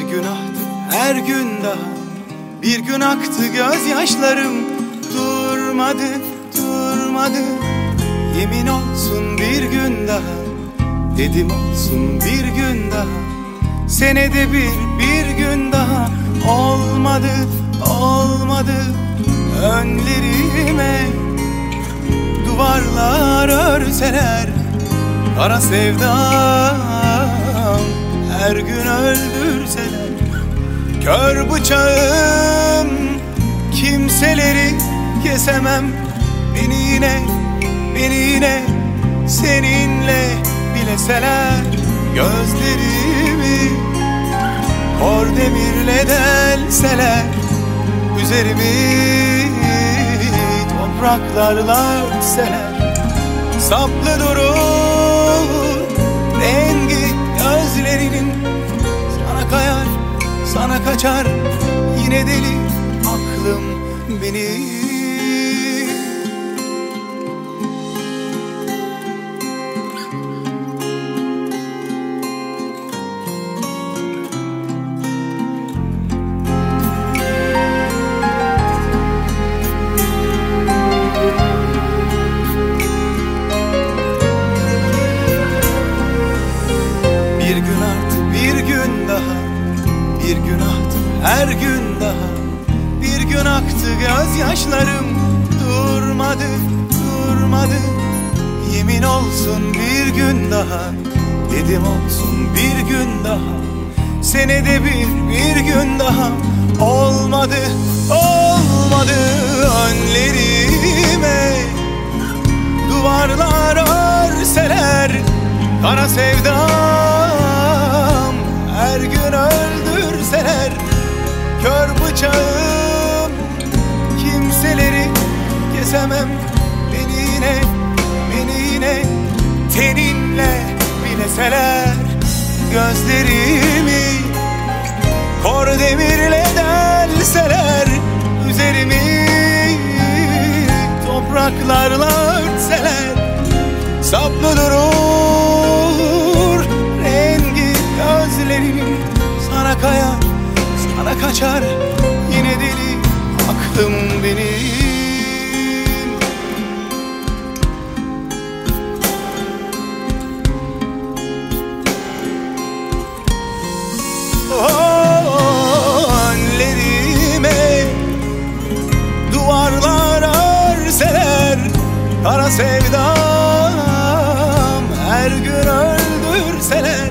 gün aktı her gün daha. Bir gün aktı gözyaşlarım Durmadı durmadı. Yemin olsun bir gün daha Dedim olsun bir gün daha. Senede bir bir gün daha. Olmadı olmadı Önlerime. Duvarlar örseler Kara sevdam. Her gün öldürseler Kör bıçağım kimseleri kesemem. Beni yine, beni yine seninle bileseler Gözlerimi kor demirle delseler Üzerimi topraklarla örtseler. Saplı durur rengi gözlerinin sana kaçar Yine deli aklım benim Bir gün aktı her gün daha. Bir gün aktı gözyaşlarım Durmadı durmadı. Yemin olsun bir gün daha Dedim olsun bir gün daha. Senede bir bir gün daha. Olmadı olmadı önlerime. Duvarlar örseler Kara sevdam. Her gün öldürseler Kör bıçağım Kimseleri kesemem. Beni yine Beni yine Teninle bileseler Gözlerimi Kor demirle delseler Üzerimi Topraklarla Kara sevdam her gün öldürseler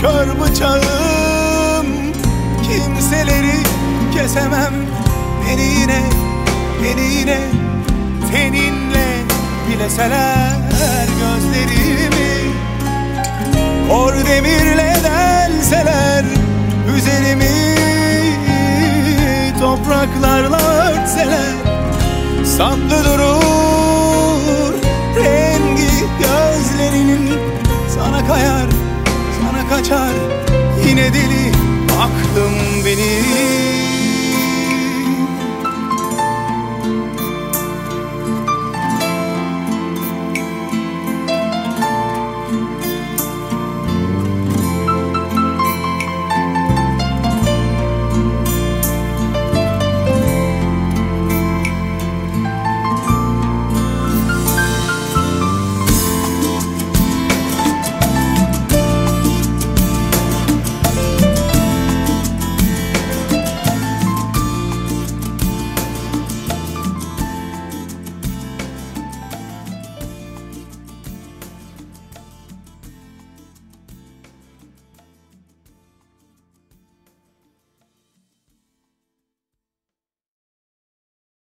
Kör bıçağım kimseleri kesemem. Beni yine, beni yine seninle bileseler gözlerimi. Kor demirle delseler üzerimi Topraklarla örtseler. Saplı durur kayar, sana kaçar yine deli aklım benim